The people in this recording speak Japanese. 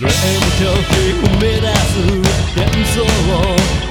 れも時を生み出す幻想を